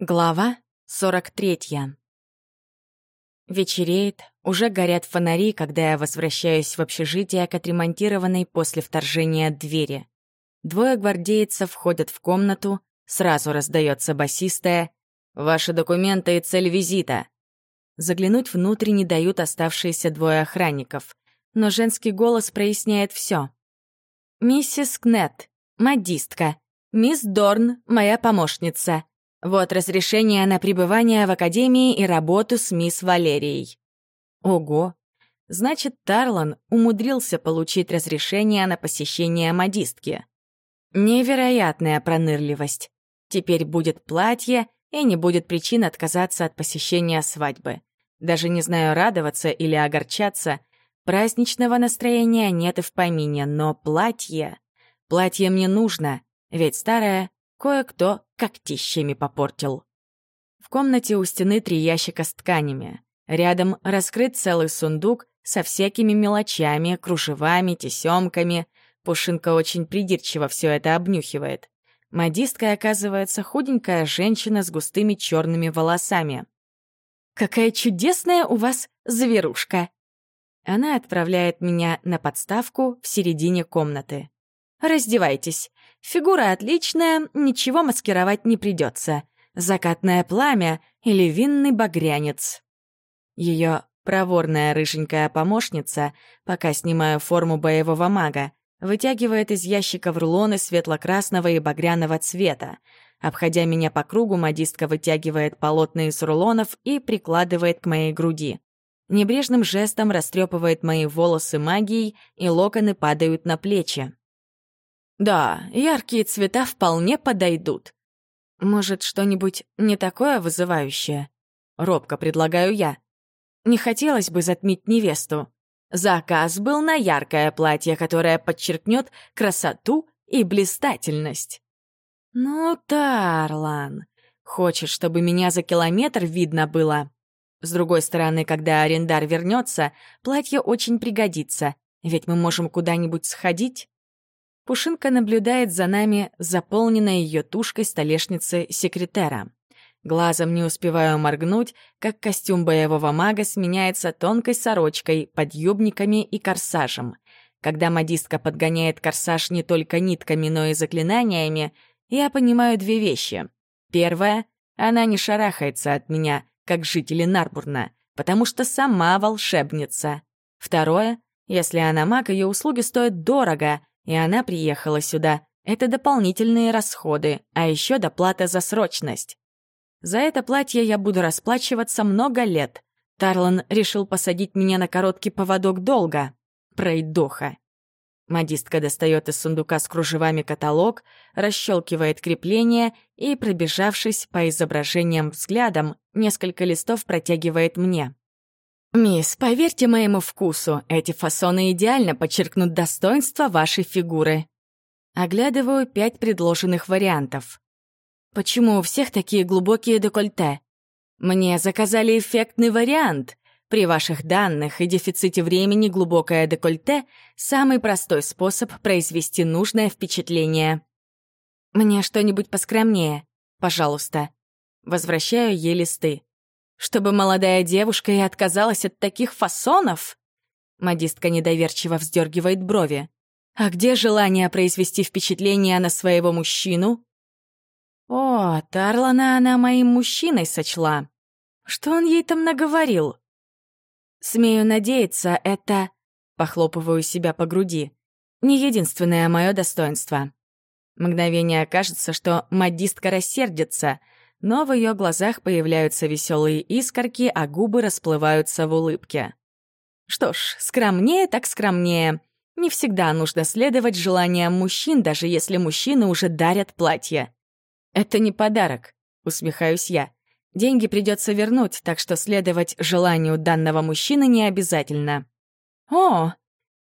Глава 43 Вечереет, уже горят фонари, когда я возвращаюсь в общежитие к отремонтированной после вторжения двери. Двое гвардейцев входят в комнату, сразу раздается басистая «Ваши документы и цель визита». Заглянуть внутрь не дают оставшиеся двое охранников, но женский голос проясняет все. «Миссис Кнет, модистка. Мисс Дорн, моя помощница. Вот разрешение на пребывание в Академии и работу с мисс Валерией. Ого! Значит, Тарлан умудрился получить разрешение на посещение модистки. Невероятная пронырливость. Теперь будет платье, и не будет причин отказаться от посещения свадьбы. Даже не знаю, радоваться или огорчаться. Праздничного настроения нет и в помине, но платье... Платье мне нужно, ведь старое кое-кто когтищами попортил. В комнате у стены три ящика с тканями. Рядом раскрыт целый сундук со всякими мелочами, кружевами, тесемками. Пушинка очень придирчиво все это обнюхивает. Модисткой оказывается худенькая женщина с густыми черными волосами. «Какая чудесная у вас зверушка!» Она отправляет меня на подставку в середине комнаты. «Раздевайтесь. Фигура отличная, ничего маскировать не придется. Закатное пламя или винный багрянец. Ее проворная рыженькая помощница, пока снимаю форму боевого мага, вытягивает из ящика в рулоны светло-красного и багряного цвета. Обходя меня по кругу, модистка вытягивает полотна из рулонов и прикладывает к моей груди. Небрежным жестом растрепывает мои волосы магией, и локоны падают на плечи. Да, яркие цвета вполне подойдут. Может, что-нибудь не такое вызывающее? Робко предлагаю я. Не хотелось бы затмить невесту. Заказ был на яркое платье, которое подчеркнет красоту и блистательность. Ну, Тарлан, хочешь, чтобы меня за километр видно было? С другой стороны, когда арендар вернется, платье очень пригодится, ведь мы можем куда-нибудь сходить. Пушинка наблюдает за нами, заполненной ее тушкой столешницы секретера. Глазом не успеваю моргнуть, как костюм боевого мага сменяется тонкой сорочкой, подъюбниками и корсажем. Когда модистка подгоняет корсаж не только нитками, но и заклинаниями, я понимаю две вещи. Первое — она не шарахается от меня, как жители Нарбурна, потому что сама волшебница. Второе — если она маг, ее услуги стоят дорого, и она приехала сюда. Это дополнительные расходы, а еще доплата за срочность. За это платье я буду расплачиваться много лет. Тарлан решил посадить меня на короткий поводок долго. Пройдоха. Модистка достает из сундука с кружевами каталог, расщелкивает крепление и, пробежавшись по изображениям взглядом, несколько листов протягивает мне. «Мисс, поверьте моему вкусу, эти фасоны идеально подчеркнут достоинство вашей фигуры». Оглядываю пять предложенных вариантов. Почему у всех такие глубокие декольте? Мне заказали эффектный вариант. При ваших данных и дефиците времени глубокое декольте — самый простой способ произвести нужное впечатление. Мне что-нибудь поскромнее, пожалуйста. Возвращаю ей листы. Чтобы молодая девушка и отказалась от таких фасонов? Модистка недоверчиво вздергивает брови. А где желание произвести впечатление на своего мужчину? О, Тарлана она моим мужчиной сочла. Что он ей там наговорил? Смею надеяться, это... Похлопываю себя по груди. Не единственное мое достоинство. Мгновение кажется, что модистка рассердится — но в ее глазах появляются веселые искорки, а губы расплываются в улыбке. Что ж, скромнее так скромнее. Не всегда нужно следовать желаниям мужчин, даже если мужчины уже дарят платье. Это не подарок, усмехаюсь я. Деньги придется вернуть, так что следовать желанию данного мужчины не обязательно. О!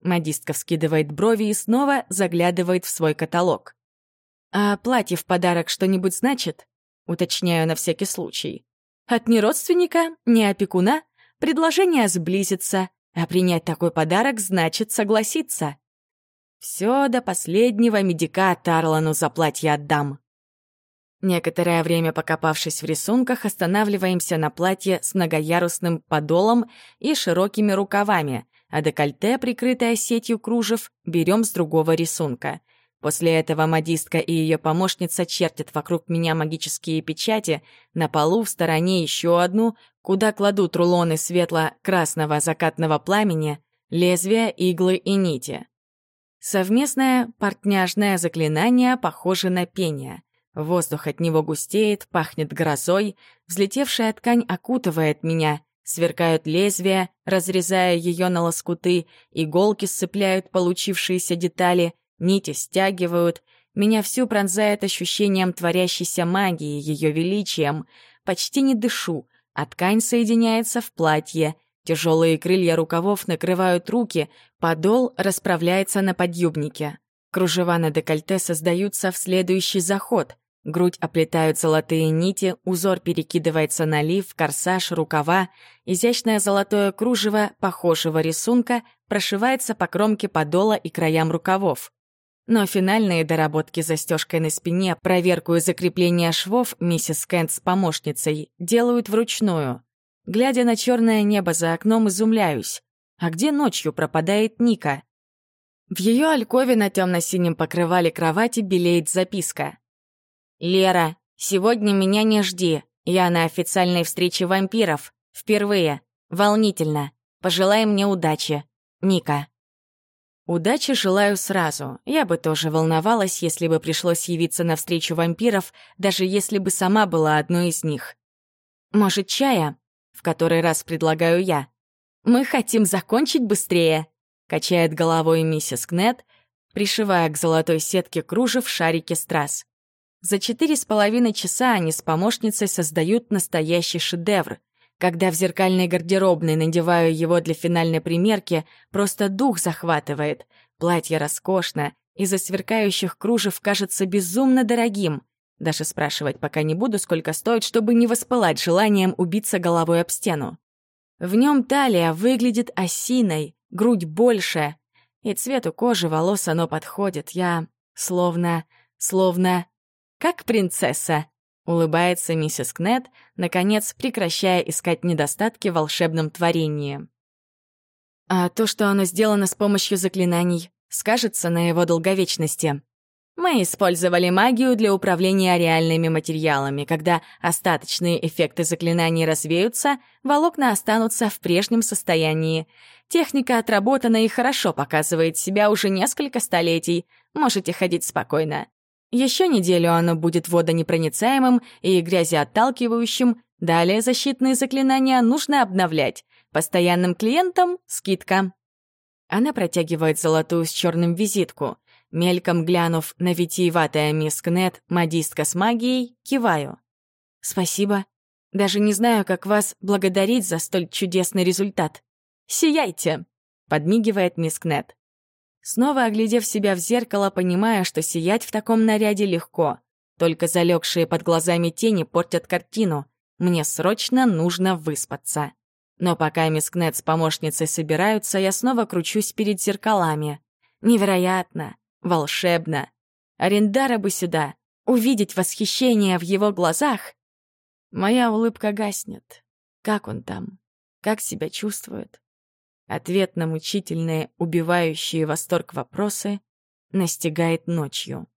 Модистка вскидывает брови и снова заглядывает в свой каталог. А платье в подарок что-нибудь значит? Уточняю на всякий случай. От ни родственника, ни опекуна предложение сблизиться, а принять такой подарок значит согласиться. Все до последнего медика Тарлану за платье отдам. Некоторое время покопавшись в рисунках, останавливаемся на платье с многоярусным подолом и широкими рукавами, а декольте, прикрытое сетью кружев, берем с другого рисунка. После этого модистка и ее помощница чертят вокруг меня магические печати, на полу в стороне еще одну, куда кладут рулоны светло-красного закатного пламени, лезвия, иглы и нити. Совместное портняжное заклинание похоже на пение — Воздух от него густеет, пахнет грозой, взлетевшая ткань окутывает меня, сверкают лезвия, разрезая ее на лоскуты, иголки сцепляют получившиеся детали, нити стягивают, меня всю пронзает ощущением творящейся магии, ее величием. Почти не дышу, а ткань соединяется в платье. Тяжелые крылья рукавов накрывают руки, подол расправляется на подъюбнике. Кружева на декольте создаются в следующий заход. Грудь оплетают золотые нити, узор перекидывается на лиф, корсаж, рукава. Изящное золотое кружево похожего рисунка прошивается по кромке подола и краям рукавов. Но финальные доработки застежкой на спине, проверку и закрепление швов миссис Кент с помощницей делают вручную. Глядя на черное небо за окном, изумляюсь. А где ночью пропадает Ника? В ее алькове на темно-синем покрывале кровати белеет записка — «Лера, сегодня меня не жди. Я на официальной встрече вампиров. Впервые. Волнительно. Пожелай мне удачи. Ника». Удачи желаю сразу. Я бы тоже волновалась, если бы пришлось явиться на встречу вампиров, даже если бы сама была одной из них. «Может, чая?» — в который раз предлагаю я. «Мы хотим закончить быстрее», — качает головой миссис Кнет, пришивая к золотой сетке кружев шарики страз. За четыре с половиной часа они с помощницей создают настоящий шедевр. Когда в зеркальной гардеробной надеваю его для финальной примерки, просто дух захватывает. Платье роскошно, из-за сверкающих кружев кажется безумно дорогим. Даже спрашивать пока не буду, сколько стоит, чтобы не воспылать желанием убиться головой об стену. В нем талия выглядит осиной, грудь больше, и цвету кожи волос оно подходит. Я словно... словно как принцесса!» — улыбается миссис Кнет, наконец прекращая искать недостатки в волшебном творении. «А то, что оно сделано с помощью заклинаний, скажется на его долговечности?» Мы использовали магию для управления реальными материалами. Когда остаточные эффекты заклинаний развеются, волокна останутся в прежнем состоянии. Техника отработана и хорошо показывает себя уже несколько столетий. Можете ходить спокойно. Еще неделю оно будет водонепроницаемым и грязеотталкивающим. Далее защитные заклинания нужно обновлять. Постоянным клиентам — скидка. Она протягивает золотую с черным визитку. Мельком глянув на витиеватая мисс Кнет, модистка с магией, киваю. «Спасибо. Даже не знаю, как вас благодарить за столь чудесный результат. Сияйте!» — подмигивает мисс Кнет. Снова оглядев себя в зеркало, понимая, что сиять в таком наряде легко. Только залегшие под глазами тени портят картину. Мне срочно нужно выспаться. Но пока мисс Кнет с помощницей собираются, я снова кручусь перед зеркалами. Невероятно, волшебно. Арендара бы сюда, увидеть восхищение в его глазах. Моя улыбка гаснет. Как он там? Как себя чувствует? Ответ на мучительные, убивающие восторг вопросы настигает ночью.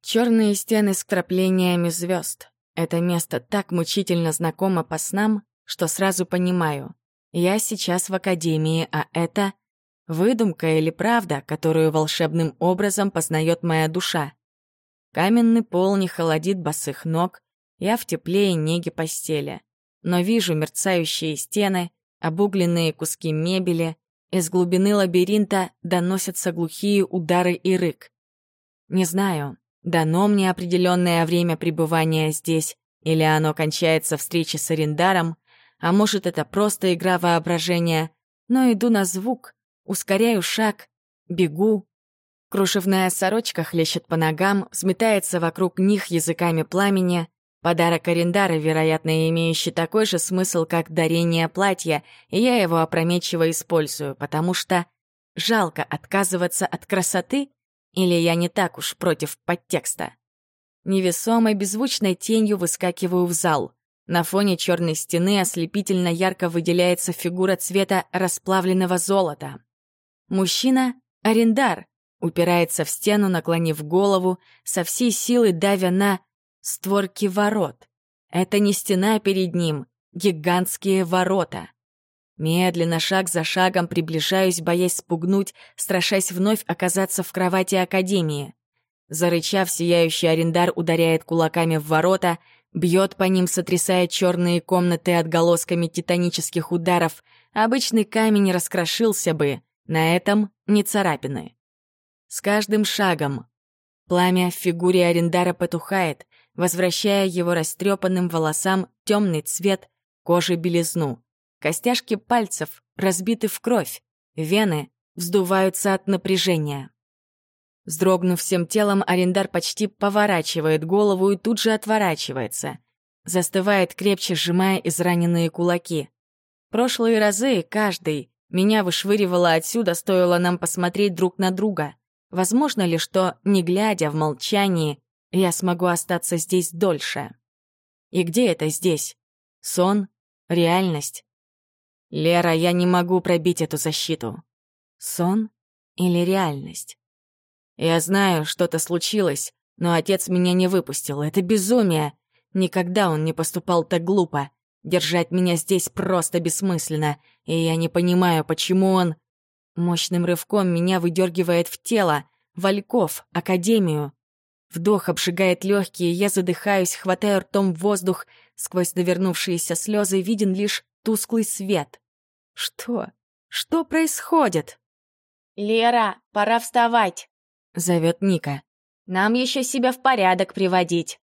Черные стены с краплениями звезд. Это место так мучительно знакомо по снам, что сразу понимаю. Я сейчас в академии, а это выдумка или правда, которую волшебным образом познает моя душа. Каменный пол не холодит босых ног, я в тепле и неге постели но вижу мерцающие стены, обугленные куски мебели, из глубины лабиринта доносятся глухие удары и рык. Не знаю, дано мне определенное время пребывания здесь, или оно кончается встречей с арендаром, а может, это просто игра воображения, но иду на звук, ускоряю шаг, бегу. Кружевная сорочка хлещет по ногам, взметается вокруг них языками пламени, Подарок Арендара, вероятно, имеющий такой же смысл, как дарение платья, и я его опрометчиво использую, потому что жалко отказываться от красоты Или я не так уж против подтекста? Невесомой беззвучной тенью выскакиваю в зал. На фоне черной стены ослепительно ярко выделяется фигура цвета расплавленного золота. Мужчина — арендар, упирается в стену, наклонив голову, со всей силы давя на створки ворот. Это не стена перед ним, гигантские ворота. Медленно, шаг за шагом приближаюсь, боясь спугнуть, страшась вновь оказаться в кровати Академии. Зарычав, сияющий арендар ударяет кулаками в ворота, бьет по ним, сотрясая черные комнаты отголосками титанических ударов. Обычный камень раскрошился бы, на этом не царапины. С каждым шагом пламя в фигуре арендара потухает, возвращая его растрепанным волосам темный цвет, кожи белизну. Костяшки пальцев разбиты в кровь, вены вздуваются от напряжения. Вздрогнув всем телом, арендар почти поворачивает голову и тут же отворачивается. Застывает, крепче сжимая израненные кулаки. Прошлые разы каждый меня вышвыривало отсюда, стоило нам посмотреть друг на друга. Возможно ли, что, не глядя в молчании, я смогу остаться здесь дольше? И где это здесь? Сон? Реальность? Лера, я не могу пробить эту защиту. Сон или реальность? Я знаю, что-то случилось, но отец меня не выпустил. Это безумие. Никогда он не поступал так глупо. Держать меня здесь просто бессмысленно, и я не понимаю, почему он... Мощным рывком меня выдергивает в тело, Вальков, Академию. Вдох обжигает легкие, я задыхаюсь, хватаю ртом воздух, сквозь навернувшиеся слезы виден лишь тусклый свет. Что? Что происходит? «Лера, пора вставать!» — зовет Ника. «Нам еще себя в порядок приводить».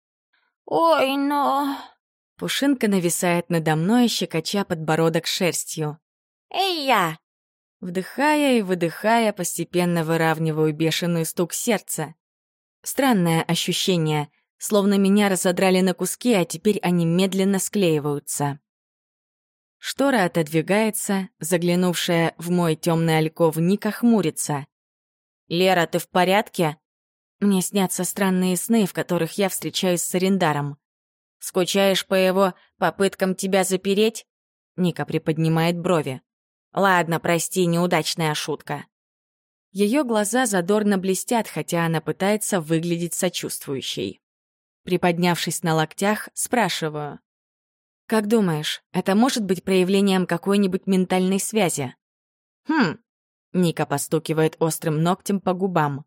«Ой, но...» Пушинка нависает надо мной, щекоча подбородок шерстью. «Эй, я!» Вдыхая и выдыхая, постепенно выравниваю бешеный стук сердца. Странное ощущение, словно меня разодрали на куски, а теперь они медленно склеиваются. Штора отодвигается, заглянувшая в мой темный альков Ника хмурится. «Лера, ты в порядке?» Мне снятся странные сны, в которых я встречаюсь с Арендаром. «Скучаешь по его попыткам тебя запереть?» Ника приподнимает брови. «Ладно, прости, неудачная шутка». Ее глаза задорно блестят, хотя она пытается выглядеть сочувствующей. Приподнявшись на локтях, спрашиваю. «Как думаешь, это может быть проявлением какой-нибудь ментальной связи?» «Хм...» — Ника постукивает острым ногтем по губам.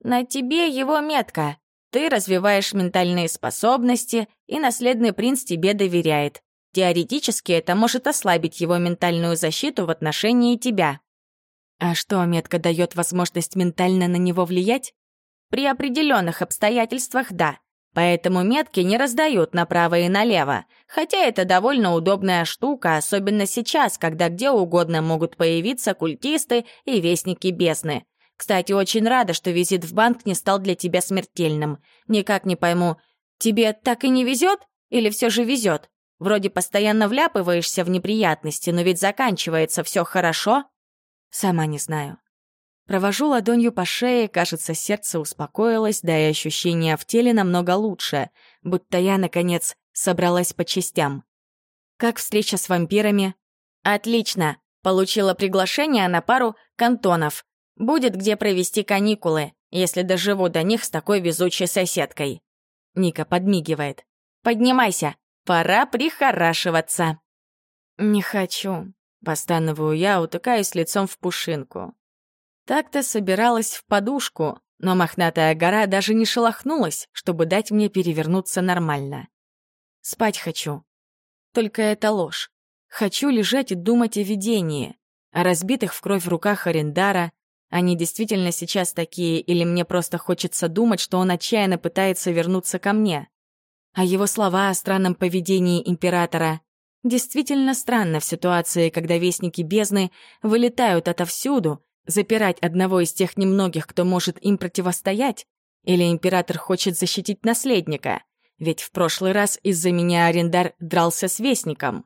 «На тебе его метка. Ты развиваешь ментальные способности, и наследный принц тебе доверяет. Теоретически это может ослабить его ментальную защиту в отношении тебя». «А что, метка дает возможность ментально на него влиять?» «При определенных обстоятельствах — да. Поэтому метки не раздают направо и налево, хотя это довольно удобная штука, особенно сейчас, когда где угодно могут появиться культисты и вестники бездны. Кстати, очень рада, что визит в банк не стал для тебя смертельным. Никак не пойму, тебе так и не везет или все же везет? Вроде постоянно вляпываешься в неприятности, но ведь заканчивается все хорошо. Сама не знаю. Провожу ладонью по шее, кажется, сердце успокоилось, да и ощущения в теле намного лучше, будто я, наконец, собралась по частям. Как встреча с вампирами? Отлично. Получила приглашение на пару кантонов. Будет где провести каникулы, если доживу до них с такой везучей соседкой. Ника подмигивает. Поднимайся, пора прихорашиваться. Не хочу. Постановую я, утыкаюсь лицом в пушинку. Так-то собиралась в подушку, но мохнатая гора даже не шелохнулась, чтобы дать мне перевернуться нормально. Спать хочу. Только это ложь. Хочу лежать и думать о видении, о разбитых в кровь руках Арендара. Они действительно сейчас такие, или мне просто хочется думать, что он отчаянно пытается вернуться ко мне. А его слова о странном поведении императора действительно странно в ситуации, когда вестники бездны вылетают отовсюду, Запирать одного из тех немногих, кто может им противостоять? Или император хочет защитить наследника? Ведь в прошлый раз из-за меня Арендар дрался с Вестником.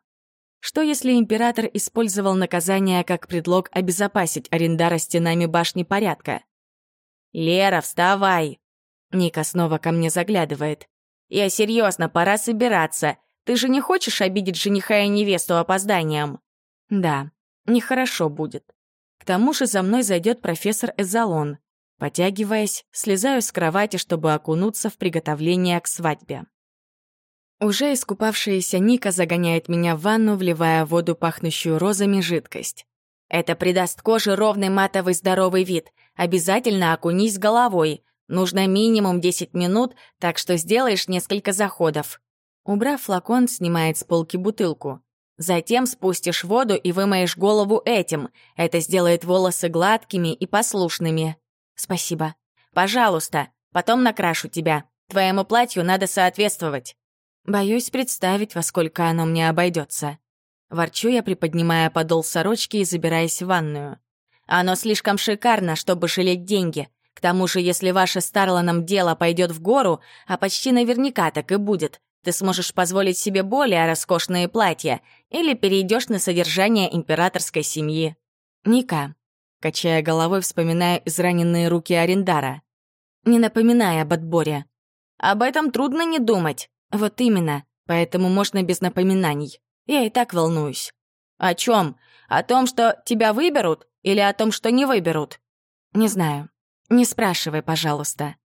Что если император использовал наказание как предлог обезопасить Арендара стенами башни порядка? «Лера, вставай!» Ника снова ко мне заглядывает. «Я серьезно, пора собираться. Ты же не хочешь обидеть жениха и невесту опозданием?» «Да, нехорошо будет. К тому же за мной зайдет профессор Эзолон. Потягиваясь, слезаю с кровати, чтобы окунуться в приготовление к свадьбе. Уже искупавшаяся Ника загоняет меня в ванну, вливая в воду, пахнущую розами, жидкость. Это придаст коже ровный матовый здоровый вид. Обязательно окунись головой. Нужно минимум 10 минут, так что сделаешь несколько заходов. Убрав флакон, снимает с полки бутылку. Затем спустишь воду и вымоешь голову этим. Это сделает волосы гладкими и послушными. Спасибо. Пожалуйста, потом накрашу тебя. Твоему платью надо соответствовать. Боюсь представить, во сколько оно мне обойдется. Ворчу я, приподнимая подол сорочки и забираясь в ванную. Оно слишком шикарно, чтобы жалеть деньги. К тому же, если ваше с Тарланом дело пойдет в гору, а почти наверняка так и будет, ты сможешь позволить себе более роскошные платья или перейдешь на содержание императорской семьи. Ника, качая головой, вспоминая израненные руки Арендара. Не напоминай об отборе. Об этом трудно не думать. Вот именно, поэтому можно без напоминаний. Я и так волнуюсь. О чем? О том, что тебя выберут или о том, что не выберут? Не знаю. Не спрашивай, пожалуйста.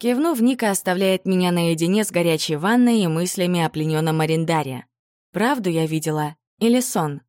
Кивнув, Ника оставляет меня наедине с горячей ванной и мыслями о плененном арендаре. Правду я видела или сон?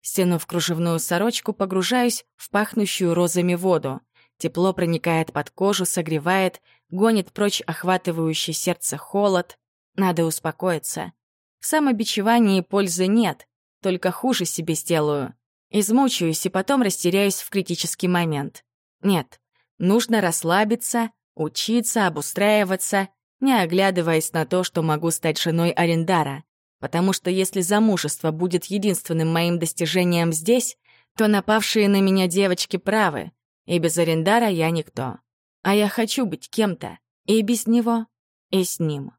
Стянув кружевную сорочку, погружаюсь в пахнущую розами воду. Тепло проникает под кожу, согревает, гонит прочь охватывающий сердце холод. Надо успокоиться. В самобичевании пользы нет, только хуже себе сделаю. Измучаюсь и потом растеряюсь в критический момент. Нет, нужно расслабиться, учиться, обустраиваться, не оглядываясь на то, что могу стать женой Арендара. Потому что если замужество будет единственным моим достижением здесь, то напавшие на меня девочки правы, и без Арендара я никто. А я хочу быть кем-то, и без него, и с ним.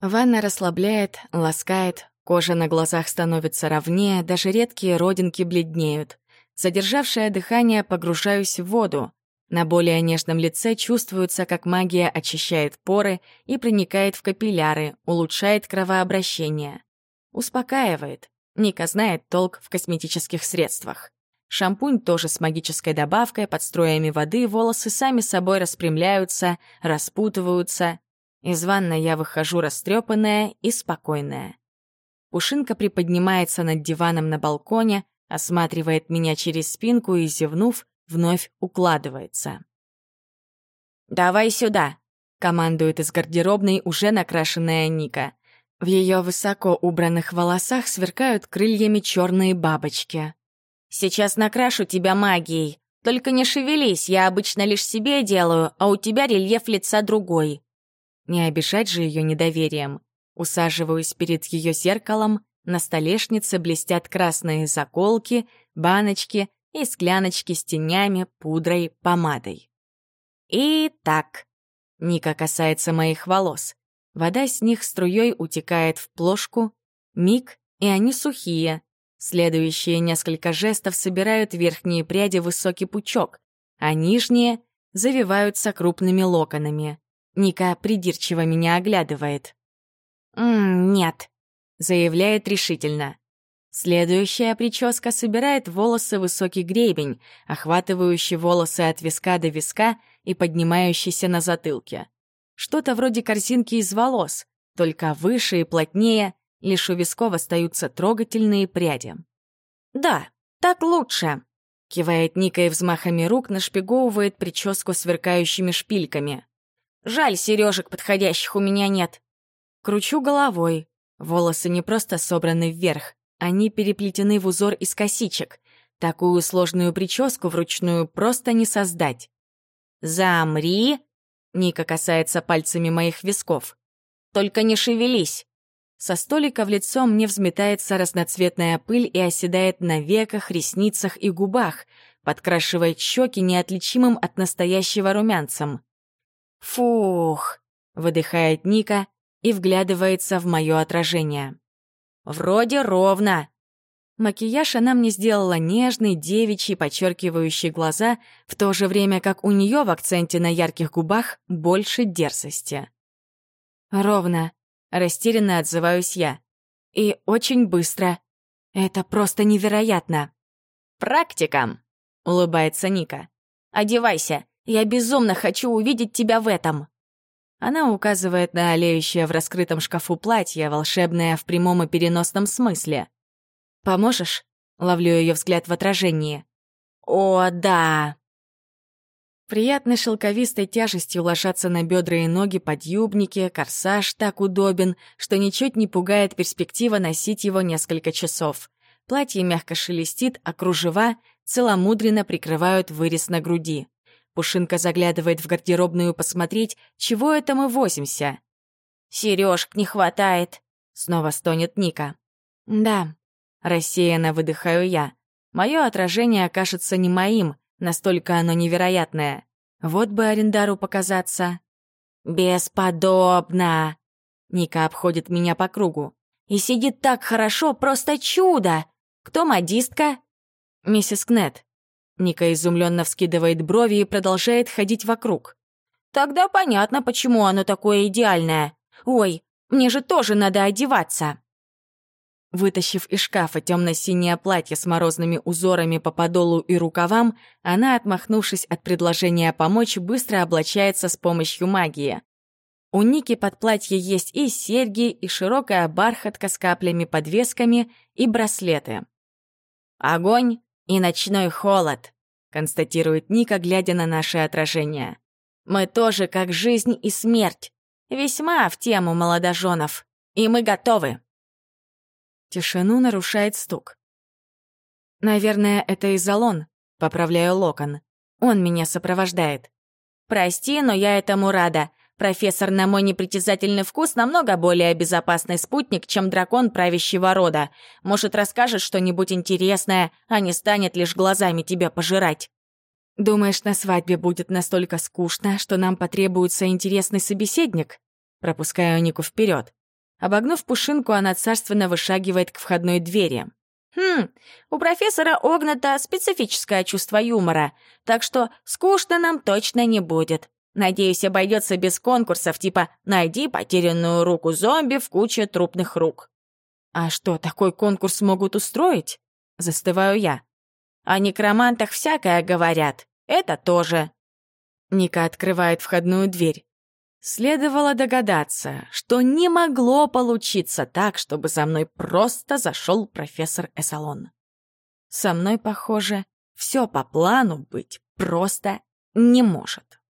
Ванна расслабляет, ласкает, кожа на глазах становится ровнее, даже редкие родинки бледнеют. Задержавшее дыхание погружаюсь в воду, на более нежном лице чувствуется, как магия очищает поры и проникает в капилляры, улучшает кровообращение. Успокаивает. Ника знает толк в косметических средствах. Шампунь тоже с магической добавкой, под строями воды волосы сами собой распрямляются, распутываются. Из ванной я выхожу растрепанная и спокойная. Пушинка приподнимается над диваном на балконе, осматривает меня через спинку и, зевнув, вновь укладывается. «Давай сюда!» — командует из гардеробной уже накрашенная Ника. В ее высоко убранных волосах сверкают крыльями черные бабочки. «Сейчас накрашу тебя магией. Только не шевелись, я обычно лишь себе делаю, а у тебя рельеф лица другой». Не обижать же ее недоверием. Усаживаюсь перед ее зеркалом, на столешнице блестят красные заколки, баночки и скляночки с тенями, пудрой, помадой. Итак, Ника касается моих волос. Вода с них струей утекает в плошку. Миг, и они сухие. Следующие несколько жестов собирают верхние пряди в высокий пучок, а нижние завиваются крупными локонами. Ника придирчиво меня оглядывает. «М «Нет», — заявляет решительно. Следующая прическа собирает волосы высокий гребень, охватывающий волосы от виска до виска и поднимающийся на затылке. Что-то вроде корзинки из волос, только выше и плотнее, лишь у висков остаются трогательные пряди. «Да, так лучше», — кивает Ника и взмахами рук нашпиговывает прическу сверкающими шпильками. «Жаль, сережек подходящих у меня нет». Кручу головой. Волосы не просто собраны вверх, они переплетены в узор из косичек. Такую сложную прическу вручную просто не создать. «Замри!» — Ника касается пальцами моих висков. «Только не шевелись!» Со столика в лицо мне взметается разноцветная пыль и оседает на веках, ресницах и губах, подкрашивает щеки неотличимым от настоящего румянцем. «Фух!» — выдыхает Ника и вглядывается в мое отражение. «Вроде ровно». Макияж она мне сделала нежный, девичий, подчеркивающий глаза, в то же время как у нее в акценте на ярких губах больше дерзости. Ровно, растерянно отзываюсь я. И очень быстро. Это просто невероятно. «Практика!» — улыбается Ника. «Одевайся, я безумно хочу увидеть тебя в этом!» Она указывает на олеющее в раскрытом шкафу платье, волшебное в прямом и переносном смысле. «Поможешь?» — ловлю ее взгляд в отражении. «О, да!» Приятной шелковистой тяжестью ложатся на бедра и ноги подъюбники, корсаж так удобен, что ничуть не пугает перспектива носить его несколько часов. Платье мягко шелестит, а кружева целомудренно прикрывают вырез на груди. Пушинка заглядывает в гардеробную посмотреть, чего это мы возимся. «Серёжк не хватает», — снова стонет Ника. «Да», — рассеянно выдыхаю я. Мое отражение окажется не моим, настолько оно невероятное. Вот бы арендару показаться. «Бесподобно!» Ника обходит меня по кругу. «И сидит так хорошо, просто чудо! Кто модистка?» «Миссис Кнет». Ника изумленно вскидывает брови и продолжает ходить вокруг. «Тогда понятно, почему оно такое идеальное. Ой, мне же тоже надо одеваться!» Вытащив из шкафа темно-синее платье с морозными узорами по подолу и рукавам, она, отмахнувшись от предложения помочь, быстро облачается с помощью магии. У Ники под платье есть и серьги, и широкая бархатка с каплями-подвесками, и браслеты. «Огонь и ночной холод», — констатирует Ника, глядя на наше отражение. «Мы тоже как жизнь и смерть. Весьма в тему молодоженов. И мы готовы». Тишину нарушает стук. «Наверное, это изолон», — поправляю локон. «Он меня сопровождает». «Прости, но я этому рада. Профессор, на мой непритязательный вкус, намного более безопасный спутник, чем дракон правящего рода. Может, расскажешь что-нибудь интересное, а не станет лишь глазами тебя пожирать». «Думаешь, на свадьбе будет настолько скучно, что нам потребуется интересный собеседник?» Пропускаю Нику вперед. Обогнув пушинку, она царственно вышагивает к входной двери. «Хм, у профессора Огната специфическое чувство юмора, так что скучно нам точно не будет. Надеюсь, обойдется без конкурсов типа «Найди потерянную руку зомби в куче трупных рук». «А что, такой конкурс могут устроить?» Застываю я. «О некромантах всякое говорят. Это тоже». Ника открывает входную дверь. Следовало догадаться, что не могло получиться так, чтобы за мной просто зашел профессор Эсалон. Со мной, похоже, все по плану быть просто не может.